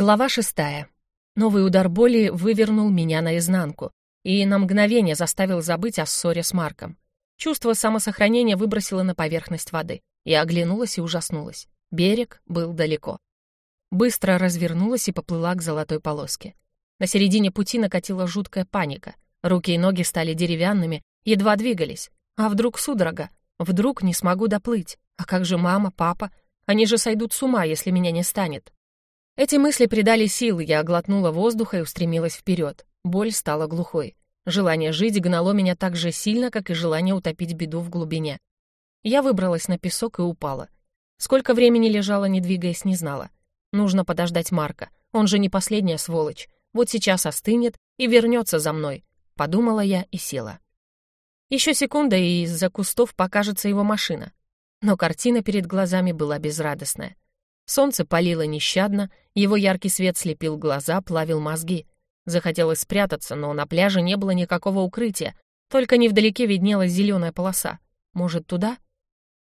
Глава шестая. Новый удар боли вывернул меня наизнанку и на мгновение заставил забыть о ссоре с Марком. Чувство самосохранения выбросило на поверхность воды. Я оглянулась и ужаснулась. Берег был далеко. Быстро развернулась и поплыла к золотой полоске. На середине пути накатила жуткая паника. Руки и ноги стали деревянными, едва двигались. А вдруг судорога? Вдруг не смогу доплыть? А как же мама, папа? Они же сойдут с ума, если меня не станет. Эти мысли придали сил, я оглотнула воздуха и устремилась вперед. Боль стала глухой. Желание жить гнало меня так же сильно, как и желание утопить беду в глубине. Я выбралась на песок и упала. Сколько времени лежала, не двигаясь, не знала. Нужно подождать Марка. Он же не последняя сволочь. Вот сейчас остынет и вернется за мной. Подумала я и села. Еще секунда, и из-за кустов покажется его машина. Но картина перед глазами была безрадостная. Солнце палило нещадно, его яркий свет слепил глаза, плавил мозги. Захотелось спрятаться, но на пляже не было никакого укрытия, только невдалеке виднелась зеленая полоса. Может, туда?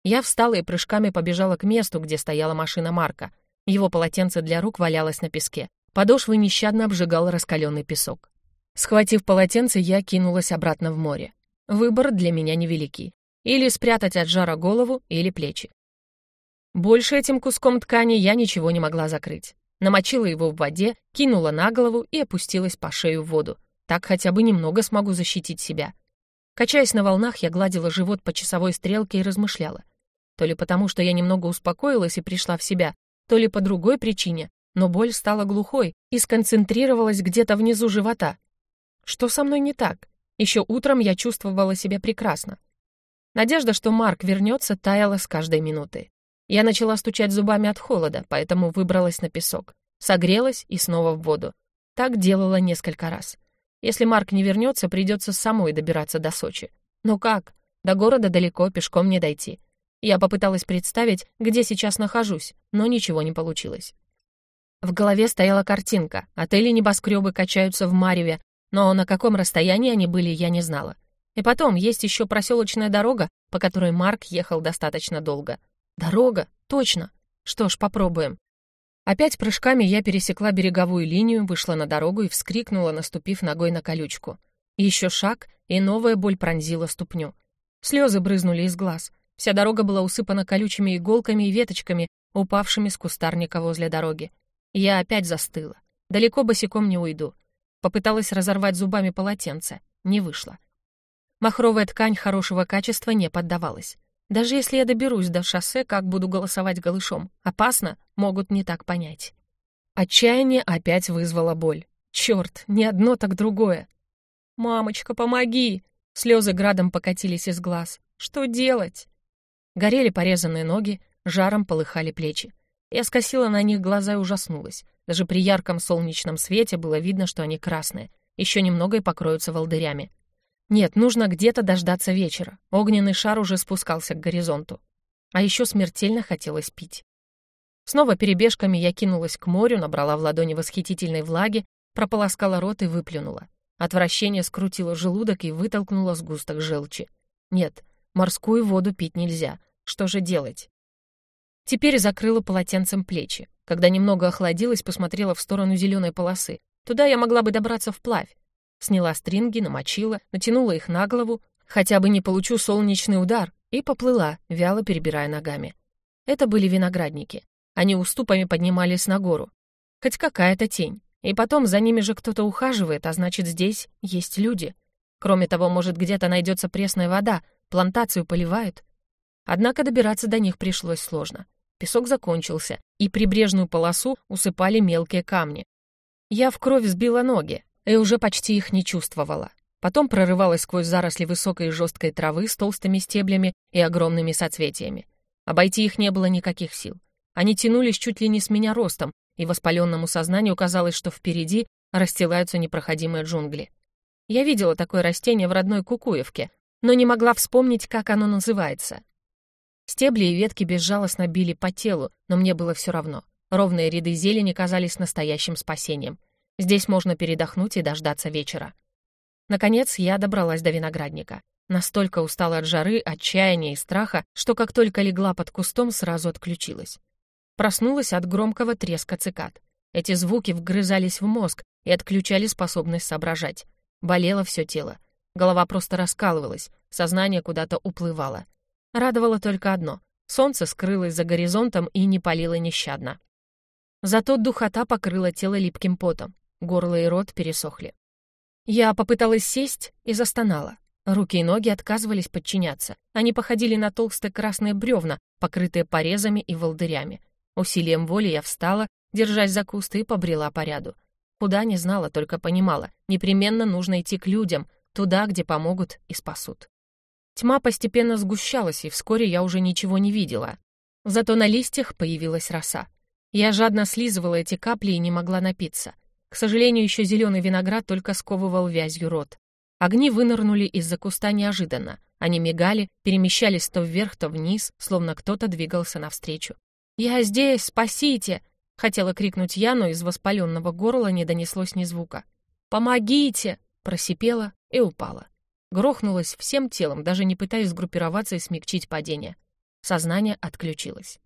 Я встала и прыжками побежала к месту, где стояла машина Марка. Его полотенце для рук валялось на песке. Подошвы нещадно обжигал раскаленный песок. Схватив полотенце, я кинулась обратно в море. Выбор для меня невеликий. Или спрятать от жара голову, или плечи. Больше этим куском ткани я ничего не могла закрыть намочила его в воде, кинула на голову и опустилась по шею в воду. Так хотя бы немного смогу защитить себя. Качаясь на волнах, я гладила живот по часовой стрелке и размышляла. То ли потому, что я немного успокоилась и пришла в себя, то ли по другой причине, но боль стала глухой и сконцентрировалась где-то внизу живота. Что со мной не так? Еще утром я чувствовала себя прекрасно. Надежда, что Марк вернется, таяла с каждой минутой. Я начала стучать зубами от холода, поэтому выбралась на песок. Согрелась и снова в воду. Так делала несколько раз. Если Марк не вернется, придется самой добираться до Сочи. Но как? До города далеко, пешком не дойти. Я попыталась представить, где сейчас нахожусь, но ничего не получилось. В голове стояла картинка. Отели небоскребы качаются в Мареве, но на каком расстоянии они были, я не знала. И потом, есть еще проселочная дорога, по которой Марк ехал достаточно долго. Дорога, точно. Что ж, попробуем. Опять прыжками я пересекла береговую линию, вышла на дорогу и вскрикнула, наступив ногой на колючку. Еще шаг, и новая боль пронзила ступню. Слезы брызнули из глаз. Вся дорога была усыпана колючими иголками и веточками, упавшими с кустарника возле дороги. Я опять застыла. Далеко босиком не уйду. Попыталась разорвать зубами полотенце. Не вышло. Махровая ткань хорошего качества не поддавалась. Даже если я доберусь до шоссе, как буду голосовать голышом? Опасно, могут не так понять. Отчаяние опять вызвало боль. Черт, не одно, так другое. «Мамочка, помоги!» Слезы градом покатились из глаз. «Что делать?» Горели порезанные ноги, жаром полыхали плечи. Я скосила на них глаза и ужаснулась. Даже при ярком солнечном свете было видно, что они красные. Еще немного и покроются волдырями. Нет, нужно где-то дождаться вечера. Огненный шар уже спускался к горизонту. А еще смертельно хотелось пить. Снова перебежками я кинулась к морю, набрала в ладони восхитительной влаги, прополоскала рот и выплюнула. Отвращение скрутило желудок и вытолкнуло сгусток желчи. Нет, морскую воду пить нельзя. Что же делать? Теперь закрыла полотенцем плечи. Когда немного охладилась, посмотрела в сторону зеленой полосы. Туда я могла бы добраться вплавь. Сняла стринги, намочила, натянула их на голову, хотя бы не получу солнечный удар, и поплыла, вяло перебирая ногами. Это были виноградники. Они уступами поднимались на гору. Хоть какая-то тень. И потом за ними же кто-то ухаживает, а значит, здесь есть люди. Кроме того, может, где-то найдется пресная вода, плантацию поливают. Однако добираться до них пришлось сложно. Песок закончился, и прибрежную полосу усыпали мелкие камни. Я в кровь сбила ноги, и уже почти их не чувствовала. Потом прорывалась сквозь заросли высокой и жесткой травы с толстыми стеблями и огромными соцветиями. Обойти их не было никаких сил. Они тянулись чуть ли не с меня ростом, и воспаленному сознанию казалось, что впереди расстилаются непроходимые джунгли. Я видела такое растение в родной Кукуевке, но не могла вспомнить, как оно называется. Стебли и ветки безжалостно били по телу, но мне было все равно. Ровные ряды зелени казались настоящим спасением. Здесь можно передохнуть и дождаться вечера. Наконец, я добралась до виноградника. Настолько устала от жары, отчаяния и страха, что как только легла под кустом, сразу отключилась. Проснулась от громкого треска цикад. Эти звуки вгрызались в мозг и отключали способность соображать. Болело все тело. Голова просто раскалывалась, сознание куда-то уплывало. Радовало только одно — солнце скрылось за горизонтом и не палило нещадно. Зато духота покрыла тело липким потом, горло и рот пересохли. Я попыталась сесть и застонала. Руки и ноги отказывались подчиняться. Они походили на толстые красные бревна, покрытые порезами и волдырями. Усилием воли я встала, держась за кусты, и побрела по ряду. Куда не знала, только понимала. Непременно нужно идти к людям, туда, где помогут и спасут. Тьма постепенно сгущалась, и вскоре я уже ничего не видела. Зато на листьях появилась роса. Я жадно слизывала эти капли и не могла напиться. К сожалению, еще зеленый виноград только сковывал вязью рот. Огни вынырнули из-за куста неожиданно. Они мигали, перемещались то вверх, то вниз, словно кто-то двигался навстречу. «Я здесь! Спасите!» — хотела крикнуть я, но из воспаленного горла не донеслось ни звука. «Помогите!» — просипела и упала. Грохнулась всем телом, даже не пытаясь сгруппироваться и смягчить падение. Сознание отключилось.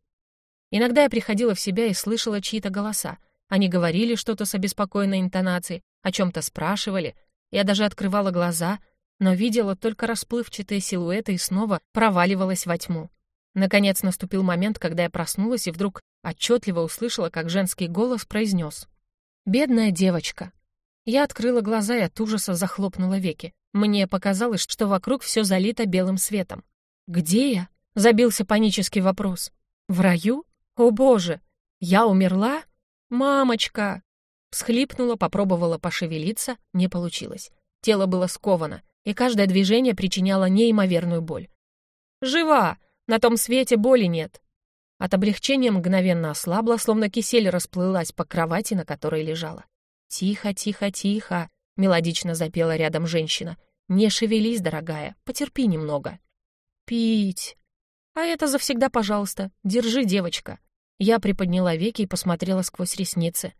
Иногда я приходила в себя и слышала чьи-то голоса, они говорили что-то с обеспокоенной интонацией, о чем-то спрашивали. Я даже открывала глаза, но видела только расплывчатые силуэты и снова проваливалась во тьму. Наконец наступил момент, когда я проснулась и вдруг отчетливо услышала, как женский голос произнес. «Бедная девочка». Я открыла глаза и от ужаса захлопнула веки. Мне показалось, что вокруг все залито белым светом. «Где я?» — забился панический вопрос. «В раю? О боже! Я умерла?» «Мамочка!» Всхлипнула, попробовала пошевелиться, не получилось. Тело было сковано, и каждое движение причиняло неимоверную боль. «Жива! На том свете боли нет!» От облегчения мгновенно ослабла, словно кисель расплылась по кровати, на которой лежала. «Тихо, тихо, тихо!» — мелодично запела рядом женщина. «Не шевелись, дорогая, потерпи немного». «Пить!» «А это завсегда, пожалуйста. Держи, девочка». Я приподняла веки и посмотрела сквозь ресницы.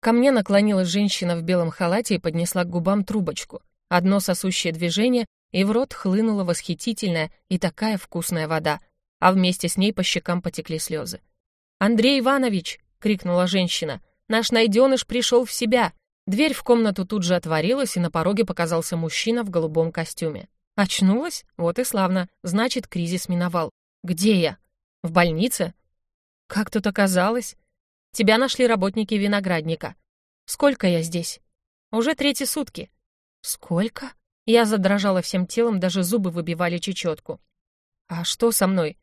Ко мне наклонилась женщина в белом халате и поднесла к губам трубочку. Одно сосущее движение, и в рот хлынула восхитительная и такая вкусная вода, а вместе с ней по щекам потекли слезы. «Андрей Иванович!» — крикнула женщина. «Наш найденыш пришел в себя!» Дверь в комнату тут же отворилась, и на пороге показался мужчина в голубом костюме. «Очнулась? Вот и славно. Значит, кризис миновал. Где я? В больнице? «Как тут оказалось?» «Тебя нашли работники виноградника». «Сколько я здесь?» «Уже третьи сутки». «Сколько?» Я задрожала всем телом, даже зубы выбивали чечетку. «А что со мной?»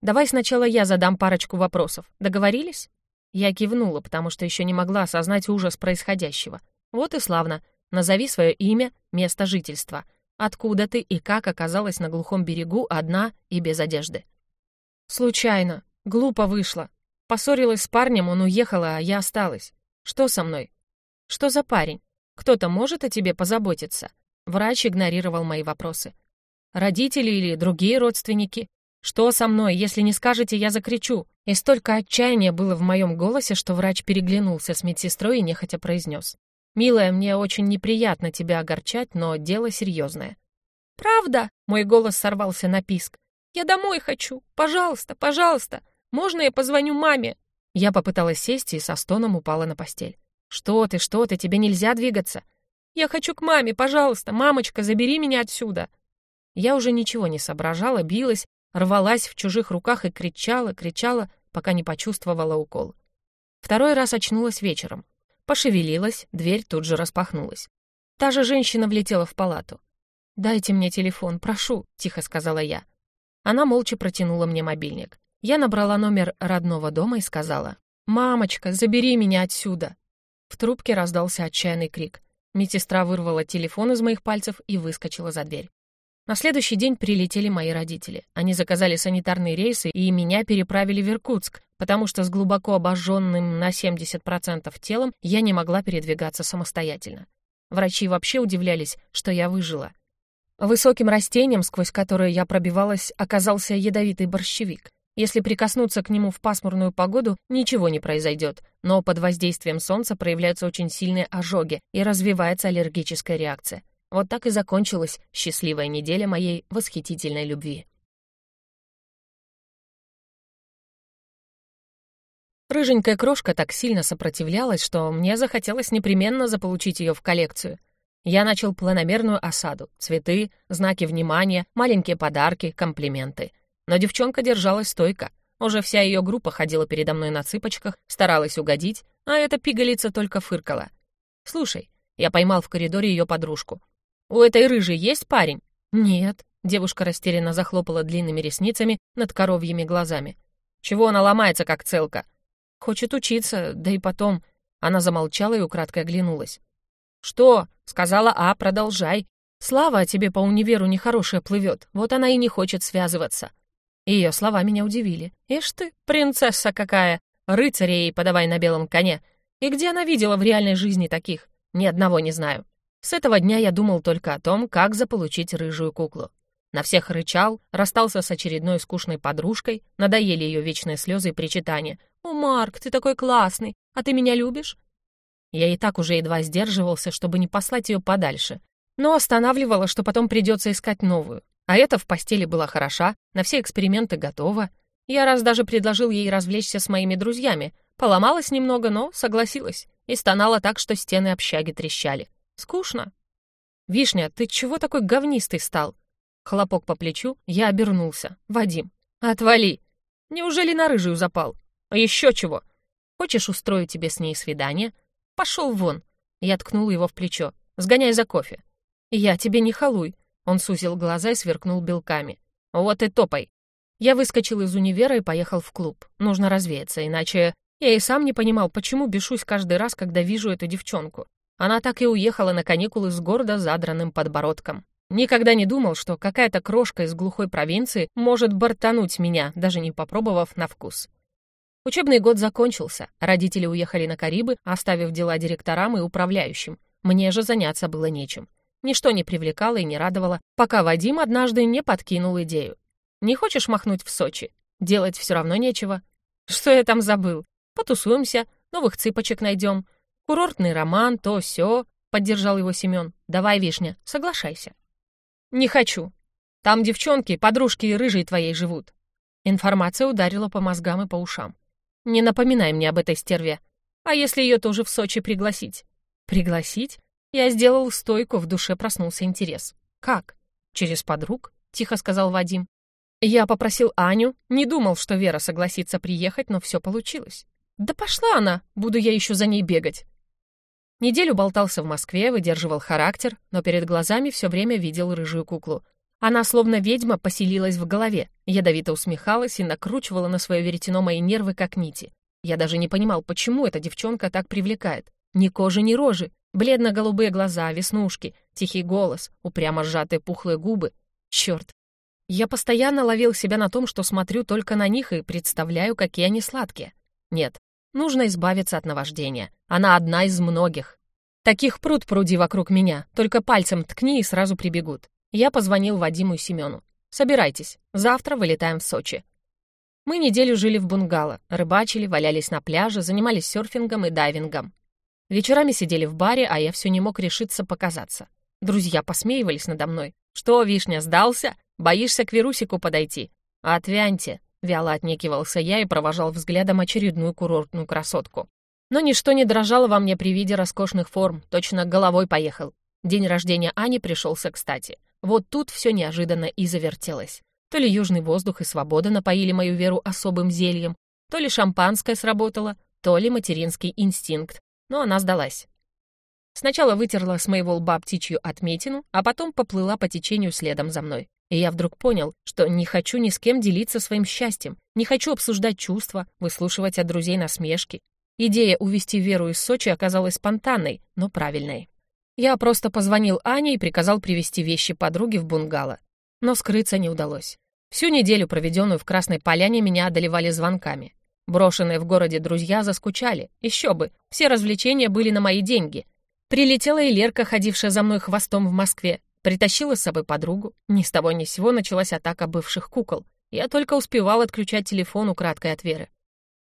«Давай сначала я задам парочку вопросов. Договорились?» Я кивнула, потому что еще не могла осознать ужас происходящего. «Вот и славно. Назови свое имя, место жительства. Откуда ты и как оказалась на глухом берегу одна и без одежды?» «Случайно. Глупо вышло. Поссорилась с парнем, он уехал, а я осталась. Что со мной? Что за парень? Кто-то может о тебе позаботиться? Врач игнорировал мои вопросы. Родители или другие родственники? Что со мной? Если не скажете, я закричу. И столько отчаяния было в моем голосе, что врач переглянулся с медсестрой и нехотя произнес. «Милая, мне очень неприятно тебя огорчать, но дело серьезное». «Правда?» — мой голос сорвался на писк. «Я домой хочу! Пожалуйста, пожалуйста! Можно я позвоню маме?» Я попыталась сесть и со стоном упала на постель. «Что ты, что ты, тебе нельзя двигаться!» «Я хочу к маме, пожалуйста! Мамочка, забери меня отсюда!» Я уже ничего не соображала, билась, рвалась в чужих руках и кричала, кричала, пока не почувствовала укол. Второй раз очнулась вечером. Пошевелилась, дверь тут же распахнулась. Та же женщина влетела в палату. «Дайте мне телефон, прошу», — тихо сказала я. Она молча протянула мне мобильник. Я набрала номер родного дома и сказала, «Мамочка, забери меня отсюда!» В трубке раздался отчаянный крик. Медсестра вырвала телефон из моих пальцев и выскочила за дверь. На следующий день прилетели мои родители. Они заказали санитарные рейсы и меня переправили в Иркутск, потому что с глубоко обожженным на 70% телом я не могла передвигаться самостоятельно. Врачи вообще удивлялись, что я выжила. Высоким растением, сквозь которое я пробивалась, оказался ядовитый борщевик. Если прикоснуться к нему в пасмурную погоду, ничего не произойдет, но под воздействием солнца проявляются очень сильные ожоги и развивается аллергическая реакция. Вот так и закончилась счастливая неделя моей восхитительной любви. Рыженькая крошка так сильно сопротивлялась, что мне захотелось непременно заполучить ее в коллекцию. Я начал планомерную осаду. Цветы, знаки внимания, маленькие подарки, комплименты. Но девчонка держалась стойко. Уже вся ее группа ходила передо мной на цыпочках, старалась угодить, а эта пигалица только фыркала. «Слушай, я поймал в коридоре ее подружку. У этой рыжей есть парень?» «Нет», — девушка растерянно захлопала длинными ресницами над коровьими глазами. «Чего она ломается, как целка?» «Хочет учиться, да и потом...» Она замолчала и украдкой оглянулась. «Что?» — сказала А, продолжай. «Слава о тебе по универу нехорошая плывет, вот она и не хочет связываться». Ее слова меня удивили. «Ишь ты, принцесса какая! Рыцаря ей подавай на белом коне! И где она видела в реальной жизни таких? Ни одного не знаю. С этого дня я думал только о том, как заполучить рыжую куклу. На всех рычал, расстался с очередной скучной подружкой, надоели ее вечные слезы и причитания. «О, Марк, ты такой классный! А ты меня любишь?» Я и так уже едва сдерживался, чтобы не послать ее подальше, но останавливала, что потом придется искать новую. А эта в постели была хороша, на все эксперименты готова. Я раз даже предложил ей развлечься с моими друзьями. Поломалась немного, но согласилась. И стонала так, что стены общаги трещали. Скучно. «Вишня, ты чего такой говнистый стал?» Хлопок по плечу, я обернулся. «Вадим, отвали! Неужели на рыжую запал? А еще чего? Хочешь устроить тебе с ней свидание? Пошел вон!» Я ткнул его в плечо. «Сгоняй за кофе». «Я тебе не халуй». Он сузил глаза и сверкнул белками. «Вот и топай». Я выскочил из универа и поехал в клуб. Нужно развеяться, иначе... Я и сам не понимал, почему бешусь каждый раз, когда вижу эту девчонку. Она так и уехала на каникулы с гордо задранным подбородком. Никогда не думал, что какая-то крошка из глухой провинции может бортануть меня, даже не попробовав на вкус. Учебный год закончился, родители уехали на Карибы, оставив дела директорам и управляющим. Мне же заняться было нечем. Ничто не привлекало и не радовало, пока Вадим однажды не подкинул идею. «Не хочешь махнуть в Сочи? Делать все равно нечего». «Что я там забыл? Потусуемся, новых цыпочек найдем. Курортный роман, то все. поддержал его Семен. «Давай, Вишня, соглашайся». «Не хочу. Там девчонки, подружки и рыжие твоей живут». Информация ударила по мозгам и по ушам. Не напоминай мне об этой стерве. А если ее тоже в Сочи пригласить? Пригласить? Я сделал стойку, в душе проснулся интерес. Как? Через подруг? Тихо сказал Вадим. Я попросил Аню, не думал, что Вера согласится приехать, но все получилось. Да пошла она, буду я еще за ней бегать. Неделю болтался в Москве, выдерживал характер, но перед глазами все время видел рыжую куклу. Она, словно ведьма, поселилась в голове, ядовито усмехалась и накручивала на свое веретено мои нервы, как нити. Я даже не понимал, почему эта девчонка так привлекает. Ни кожи, ни рожи, бледно-голубые глаза, веснушки, тихий голос, упрямо сжатые пухлые губы. Черт! Я постоянно ловил себя на том, что смотрю только на них и представляю, какие они сладкие. Нет, нужно избавиться от наваждения. Она одна из многих. Таких пруд пруди вокруг меня, только пальцем ткни и сразу прибегут. Я позвонил Вадиму и Семену. «Собирайтесь, завтра вылетаем в Сочи». Мы неделю жили в бунгало, рыбачили, валялись на пляже, занимались серфингом и дайвингом. Вечерами сидели в баре, а я все не мог решиться показаться. Друзья посмеивались надо мной. «Что, Вишня, сдался? Боишься к Вирусику подойти?» «Отвяньте», — вяло отнекивался я и провожал взглядом очередную курортную красотку. Но ничто не дрожало во мне при виде роскошных форм, точно головой поехал. День рождения Ани пришелся кстати — вот тут все неожиданно и завертелось. То ли южный воздух и свобода напоили мою веру особым зельем, то ли шампанское сработало, то ли материнский инстинкт, но она сдалась. Сначала вытерла с моего лба птичью отметину, а потом поплыла по течению следом за мной. И я вдруг понял, что не хочу ни с кем делиться своим счастьем, не хочу обсуждать чувства, выслушивать от друзей насмешки. Идея увести Веру из Сочи оказалась спонтанной, но правильной. Я просто позвонил Ане и приказал привезти вещи подруги в бунгало. Но скрыться не удалось. Всю неделю, проведенную в Красной Поляне, меня одолевали звонками. Брошенные в городе друзья заскучали. Еще бы, все развлечения были на мои деньги. Прилетела и Лерка, ходившая за мной хвостом в Москве. Притащила с собой подругу. Ни с того ни с сего началась атака бывших кукол. Я только успевал отключать телефон украдкой от Веры.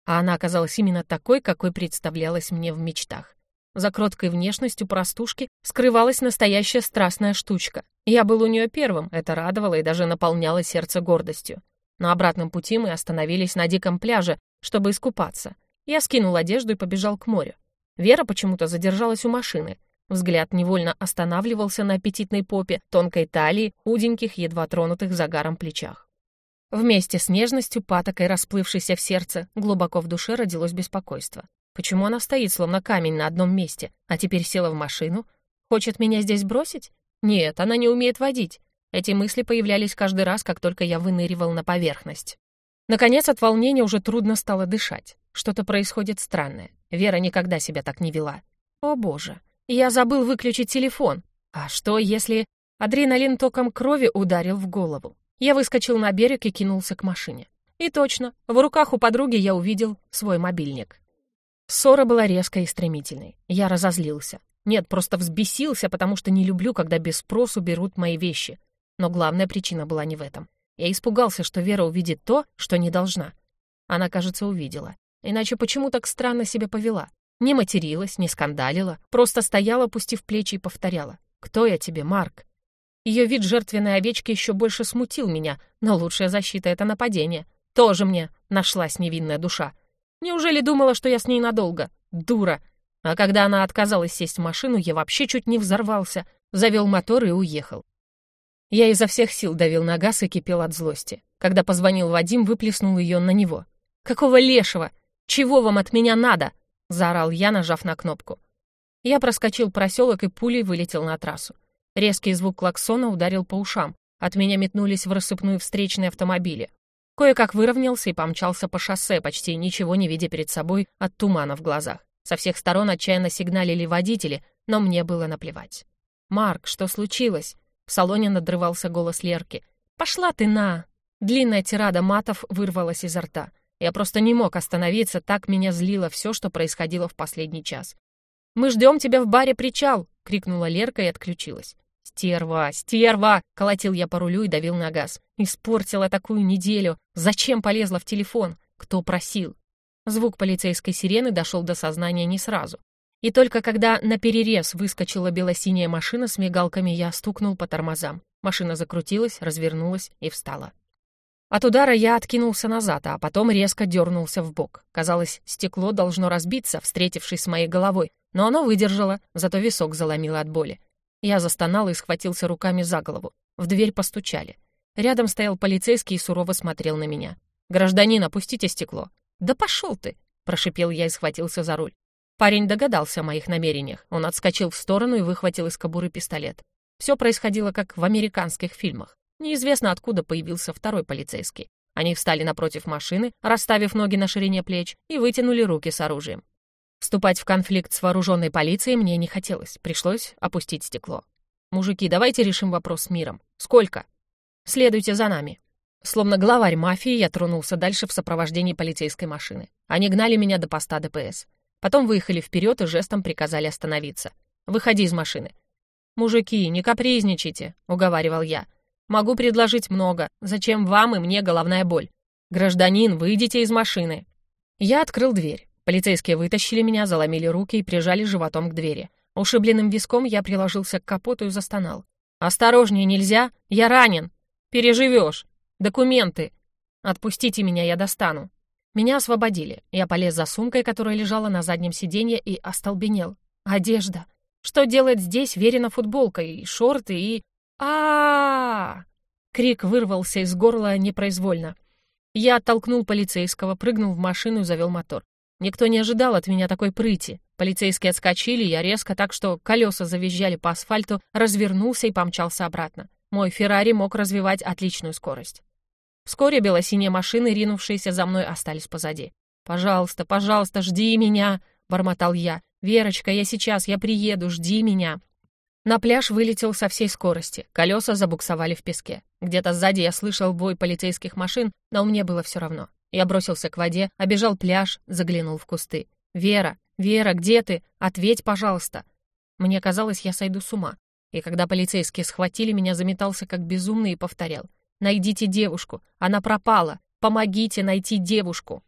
А она оказалась именно такой, какой представлялась мне в мечтах. За кроткой внешностью простушки скрывалась настоящая страстная штучка. Я был у нее первым, это радовало и даже наполняло сердце гордостью. На обратном пути мы остановились на диком пляже, чтобы искупаться. Я скинул одежду и побежал к морю. Вера почему-то задержалась у машины. Взгляд невольно останавливался на аппетитной попе, тонкой талии, худеньких, едва тронутых загаром плечах. Вместе с нежностью, патокой, расплывшейся в сердце, глубоко в душе родилось беспокойство. Почему она стоит, словно камень на одном месте, а теперь села в машину? Хочет меня здесь бросить? Нет, она не умеет водить. Эти мысли появлялись каждый раз, как только я выныривал на поверхность. Наконец, от волнения уже трудно стало дышать. Что-то происходит странное. Вера никогда себя так не вела. О боже, я забыл выключить телефон. А что, если... Адреналин током крови ударил в голову. Я выскочил на берег и кинулся к машине. И точно, в руках у подруги я увидел свой мобильник. Ссора была резкой и стремительной. Я разозлился. Нет, просто взбесился, потому что не люблю, когда без спросу берут мои вещи. Но главная причина была не в этом. Я испугался, что Вера увидит то, что не должна. Она, кажется, увидела. Иначе почему так странно себя повела? Не материлась, не скандалила, просто стояла, опустив плечи и повторяла. «Кто я тебе, Марк?» Ее вид жертвенной овечки еще больше смутил меня, но лучшая защита — это нападение. Тоже мне нашлась невинная душа. Неужели думала, что я с ней надолго? Дура! А когда она отказалась сесть в машину, я вообще чуть не взорвался, завел мотор и уехал. Я изо всех сил давил на газ и кипел от злости. Когда позвонил Вадим, выплеснул ее на него. «Какого лешего? «Чего вам от меня надо?» — заорал я, нажав на кнопку. Я проскочил проселок и пулей вылетел на трассу. Резкий звук клаксона ударил по ушам. От меня метнулись в рассыпную встречные автомобили. Кое-как выровнялся и помчался по шоссе, почти ничего не видя перед собой от тумана в глазах. Со всех сторон отчаянно сигналили водители, но мне было наплевать. «Марк, что случилось?» В салоне надрывался голос Лерки. «Пошла ты на!» Длинная тирада матов вырвалась изо рта. Я просто не мог остановиться, так меня злило все, что происходило в последний час. «Мы ждем тебя в баре «Причал!» — крикнула Лерка и отключилась. «Стерва! Стерва!» — колотил я по рулю и давил на газ. «Испортила такую неделю! Зачем полезла в телефон? Кто просил?» Звук полицейской сирены дошел до сознания не сразу. И только когда на перерез выскочила белосиняя машина с мигалками, я стукнул по тормозам. Машина закрутилась, развернулась и встала. От удара я откинулся назад, а потом резко дернулся в бок. Казалось, стекло должно разбиться, встретившись с моей головой, но оно выдержало, зато висок заломило от боли. Я застонал и схватился руками за голову. В дверь постучали. Рядом стоял полицейский и сурово смотрел на меня. «Гражданин, опустите стекло». «Да пошел ты!» — прошипел я и схватился за руль. Парень догадался о моих намерениях. Он отскочил в сторону и выхватил из кобуры пистолет. Все происходило, как в американских фильмах. Неизвестно, откуда появился второй полицейский. Они встали напротив машины, расставив ноги на ширине плеч, и вытянули руки с оружием. Вступать в конфликт с вооруженной полицией мне не хотелось, пришлось опустить стекло. «Мужики, давайте решим вопрос миром. Сколько?» «Следуйте за нами». Словно главарь мафии, я тронулся дальше в сопровождении полицейской машины. Они гнали меня до поста ДПС. Потом выехали вперед и жестом приказали остановиться. «Выходи из машины». «Мужики, не капризничайте», — уговаривал я. Могу предложить много. Зачем вам и мне головная боль? Гражданин, выйдите из машины. Я открыл дверь. Полицейские вытащили меня, заломили руки и прижали животом к двери. Ушибленным виском я приложился к капоту и застонал. «Осторожнее, нельзя! Я ранен! Переживешь! Документы! Отпустите меня, я достану!» Меня освободили. Я полез за сумкой, которая лежала на заднем сиденье, и остолбенел. Одежда. Что делать здесь верена футболка и шорты, и а, Крик вырвался из горла непроизвольно. Я оттолкнул полицейского, прыгнул в машину и завел мотор. Никто не ожидал от меня такой прыти. Полицейские отскочили, я резко так, что колеса завизжали по асфальту, развернулся и помчался обратно. Мой Феррари мог развивать отличную скорость. Вскоре белосиние машины, ринувшиеся за мной, остались позади. «Пожалуйста, пожалуйста, жди меня!» — бормотал я. «Верочка, я сейчас, я приеду, жди меня!» На пляж вылетел со всей скорости, колеса забуксовали в песке. Где-то сзади я слышал бой полицейских машин, но мне было все равно. Я бросился к воде, обежал пляж, заглянул в кусты. «Вера, Вера, где ты? Ответь, пожалуйста!» Мне казалось, я сойду с ума. И когда полицейские схватили меня, заметался как безумный и повторял. «Найдите девушку! Она пропала! Помогите найти девушку!»